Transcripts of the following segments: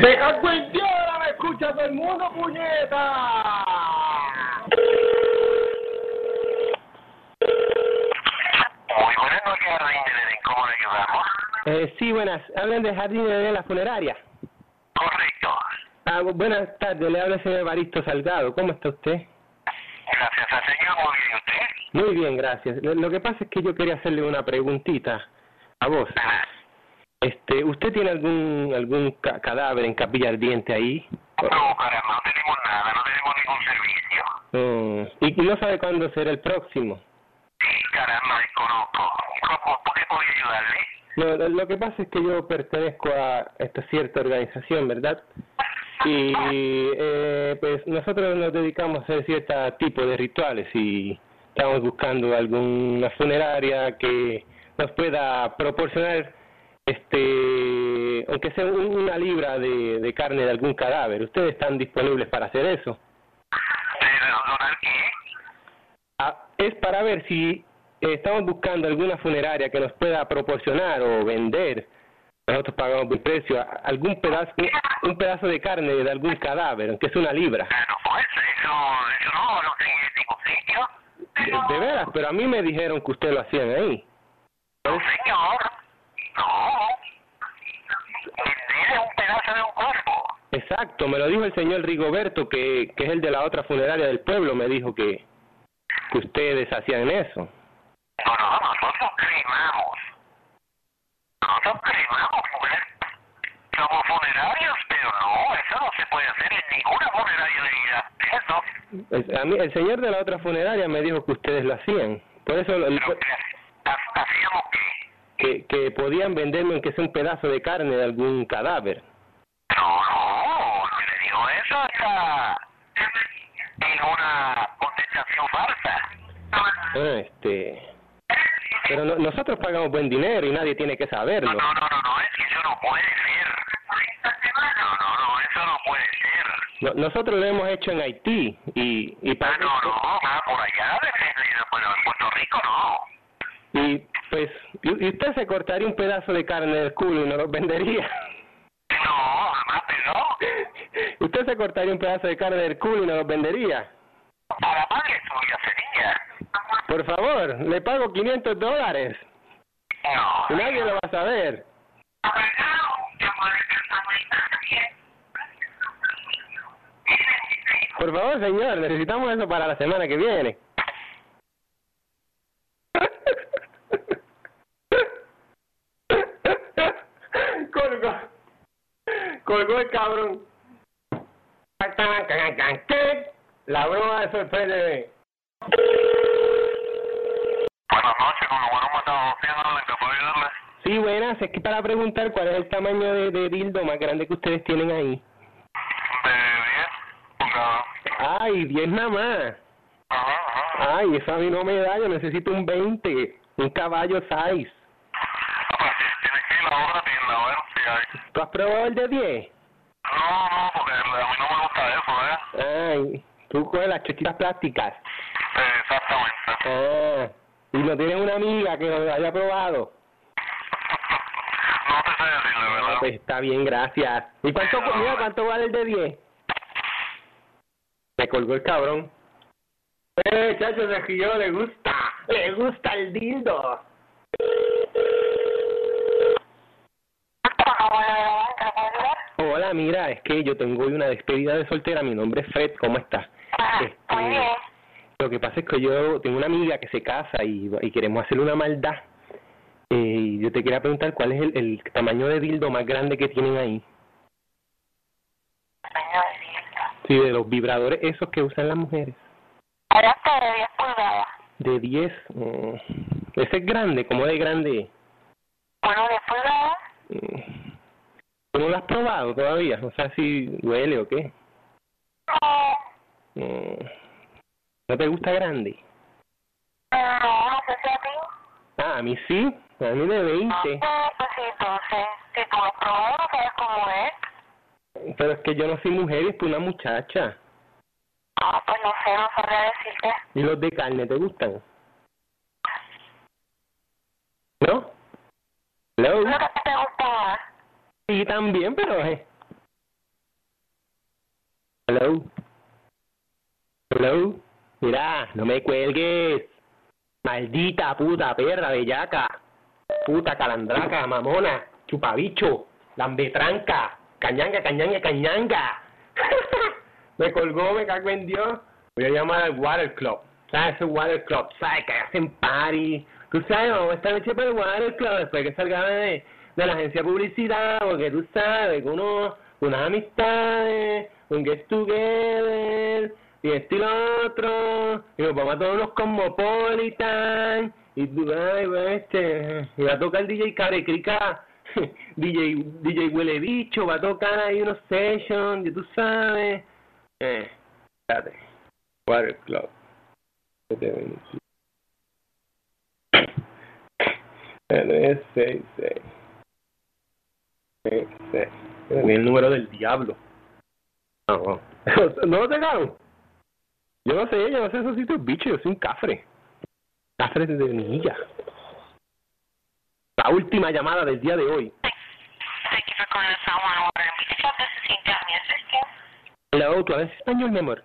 ¡Se cago en Dios! ¡Me escucha todo el mundo, puñeta! Muy buenas noches, Jardín de Edén. ¿Cómo le ayudamos? Eh, sí, buenas. Hablan de Jardín de la funeraria. Correcto. Ah, bu- buenas tardes, le habla el señor Evaristo Salgado. ¿Cómo está usted? Gracias al Señor. Muy bien, ¿y usted? Muy bien, gracias. Lo, lo que pasa es que yo quería hacerle una preguntita a vos. Ajá. Este, ¿Usted tiene algún algún ca- cadáver en capilla ardiente ahí? No, caramba, no tenemos nada, no tenemos ningún servicio. Mm, ¿Y no sabe cuándo será el próximo? Sí, caramba, desconozco. ¿Cómo, ¿Por qué podría ayudarle? No, lo, lo que pasa es que yo pertenezco a esta cierta organización, ¿verdad? Y eh, pues nosotros nos dedicamos a hacer cierto tipo de rituales y estamos buscando alguna funeraria que nos pueda proporcionar, este, aunque sea un- una libra de, de carne de algún cadáver. ¿Ustedes están disponibles para hacer eso? ¿De donar qué? Ah, es para ver si estamos buscando alguna funeraria que nos pueda proporcionar o vender. Nosotros pagamos buen precio, algún pedazo, un, pedazo de carne de algún cadáver, aunque es una libra. Bueno, pues eso, eso no lo tengo sitio. De, de veras, pero a mí me dijeron que ustedes lo hacían ahí. No, señor. No. Vender un pedazo de un cuerpo. Exacto, me lo dijo el señor Rigoberto, que, que es el de la otra funeraria del pueblo, me dijo que, que ustedes hacían eso. No, no, nosotros cremamos. Nosotros cremamos, mujer. Somos funerarios, pero no, eso no se puede hacer en ninguna funeraria de vida. Eso. El, a mí, el señor de la otra funeraria me dijo que ustedes lo hacían. Por eso lo- hacíamos qué. que, que podían venderme aunque sea un pedazo de carne de algún cadáver. No, no, está en una contestación falsa. Ah, este pero no- nosotros pagamos buen dinero y nadie tiene que No, saberlo no, no, no, no, es que eso no puede ser. No, no, no, eso no puede ser. No- nosotros lo hemos hecho en Haití y y, Ah, no, no, ah, por allá, bueno, en Puerto Rico no. y pues y, usted se cortaría un pedazo de carne del culo y no lo vendería No, usted se cortaría un pedazo de carne del culo y no lo vendería. A la madre suya sería. por favor le pago 500 dólares. No. nadie lo va a saber. Por favor señor necesitamos eso para la semana que viene. Colgó. Colgó el cabrón la broma de sorprende Buenas noches, con lo bueno matado, ¿en qué puedo ayudarle? Sí, buenas. Es que para preguntar cuál es el tamaño de, de dildo más grande que ustedes tienen ahí. De 10 pulgadas. Ay, 10 nada más. Ajá, ajá. Ay, eso a mí no me da. Yo necesito un 20. Un caballo 6. Ah, sí, tienes que ir a la otra tienda, a ver si hay. ¿Tú has probado el de 10? No, no, porque a mí no me gusta eso, tú coges las chiquitas plásticas. Exactamente. Ah, y no tienes una amiga que lo haya probado. No te sé decirle, Ah, ¿verdad? pues está bien, gracias. ¿Y cuánto, mira, cuánto vale el de 10? Me colgó el cabrón. Eh, chacho, se le gusta. Le gusta el dildo. Hola, mira, es que yo tengo hoy una despedida de soltera. Mi nombre es Fred, ¿cómo estás? Este, lo que pasa es que yo tengo una amiga que se casa y, y queremos hacerle una maldad. Eh, y yo te quería preguntar cuál es el, el tamaño de dildo más grande que tienen ahí. Sí, de los vibradores esos que usan las mujeres. Ahora está de 10 pulgadas. De 10. mm, ese es grande, ¿cómo de grande? Bueno, 10 pulgadas. Mm, ¿Tú ¿No lo has probado todavía? No sé si duele o qué. Mm. No. Te gusta grande? No, sé si a ti, Ah, a mí sí. A mí de 20. pues entonces, si tú lo probas. Pero es que yo no soy mujer y estoy una muchacha. Ah, pues no sé, no sabría decirte. ¿Y los de carne te gustan? ¿No? ¿Hello? Sí, también, pero... Eh. Hello. Hello. Mira, no me cuelgues. Maldita puta perra bellaca. Puta calandraca, mamona, chupabicho, lambetranca, cañanga, cañanga, cañanga. me colgó, me cago en Dios. Voy a llamar al Water Club. ¿Sabes? Ese Water Club, ¿sabes? Que hacen party. Tú sabes, vamos esta noche para el Water Club después que salga de, de la agencia de publicidad, porque tú sabes que uno, unas amistades, un get together, y esto y lo otro, y nos vamos a todos los cosmopolitan, y tú, ay, pues, este, va a tocar DJ Carecrica, DJ, DJ Huele Bicho, va a tocar ahí unos sessions, y tú sabes, eh, espérate, Water Club, L-S-6-6. Tenía el número del diablo. Ah, no, no. ¿No lo sacaron? Yo no sé, yo no sé esos sitios bichos, yo soy un cafre. Cafre de niña. La última llamada del día de hoy. Thank you Hello, ¿tú hablas español, mi amor?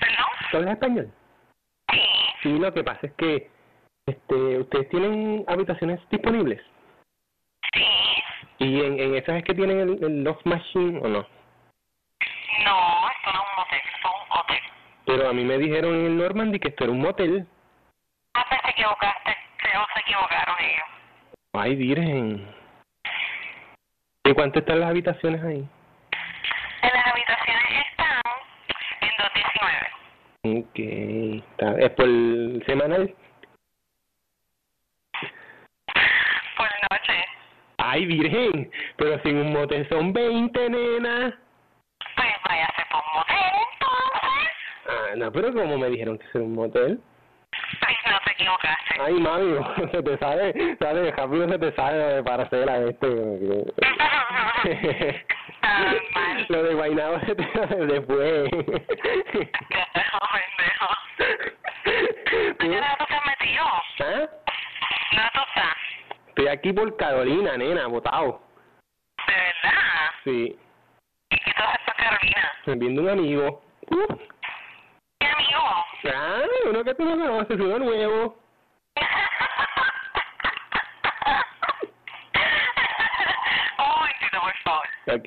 ¿Perdón? ¿Tú hablas español? Sí. Sí, lo que pasa es que este, ustedes tienen habitaciones disponibles. ¿Y en, en esas es que tienen el, el loft machine o no? No, esto no es un motel, esto es un hotel. Pero a mí me dijeron en el Normandy que esto era un motel. Ah, pues te equivocaste. O se equivocaron ellos. Ay, virgen. ¿Y cuánto están las habitaciones ahí? En las habitaciones están en 219. Ok. Está, ¿Es por semanal? Por noche. Ay, virgen. Pero sin un motel son 20, nena. Pues váyase por un motel entonces. Ah, no, pero como me dijeron que era un motel. Pues no te equivocaste. Ay, mami, se te sale, sale, rápido se te sale para hacer a este. Ah. Lo de Guaynabo se te sale después. Pendejo. Estoy aquí por Carolina, nena, botado. ¿De verdad? Sí, ¿Y qué tú haces por Carolina? viendo un amigo. Uh, ¿Qué amigo? ah, uno que tú no conoces, uno nuevo. Un momentito, por favor. Ok.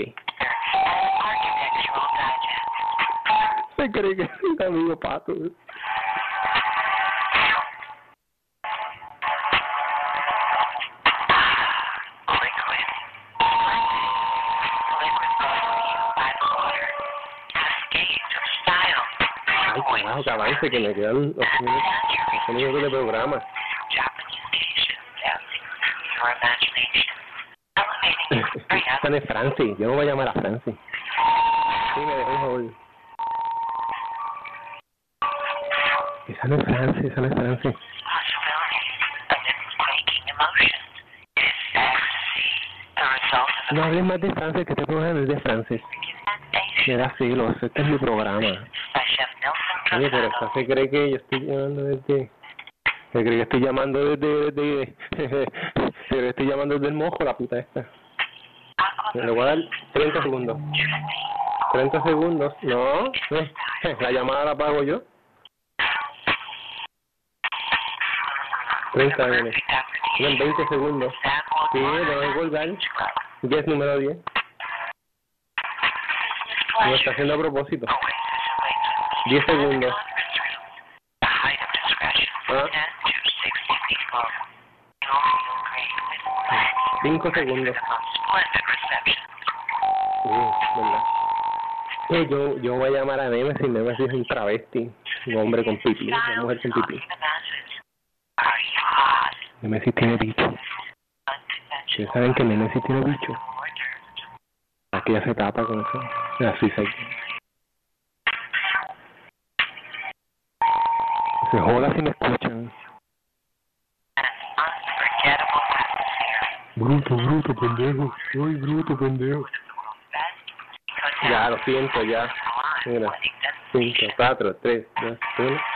Se cree que es un amigo pato. Carajo, que avance, que me quedan los minutos, de programa. Esa no es Francis, yo no voy a llamar a Francis. Sí, me dejó joder. Esa no es Francis, esa no es Francis. No hables más de Francis, que este programa es de Francis. Me da celos, este es mi programa. Oye, pero esta se cree que yo estoy llamando desde... Se cree que estoy llamando desde... desde cree que estoy llamando desde el mojo, la puta esta. Le voy a dar 30 segundos. 30 segundos. No, eh, la llamada la pago yo. 30 nene. Tienen 20 segundos. Sí, lo voy a colgar. Guess número 10. Lo está haciendo a propósito. 10 segundos. Ah. 10 to 60 people. You'll feel great with plenty. 5 segundos. Sí, yo, yo voy a llamar a Nemesis. Nemesis es un travesti. Un hombre con pipí. Una mujer con pipí. Nemesis tiene bicho. Ustedes saben que Nemesis tiene bicho. Aquí ya se tapa con eso. Así se... Se joda si me escuchan. Bruto, bruto, pendejo. Uy, bruto, pendejo. Ya, lo siento, ya. Mira. 5, 4, 3, 2, 1.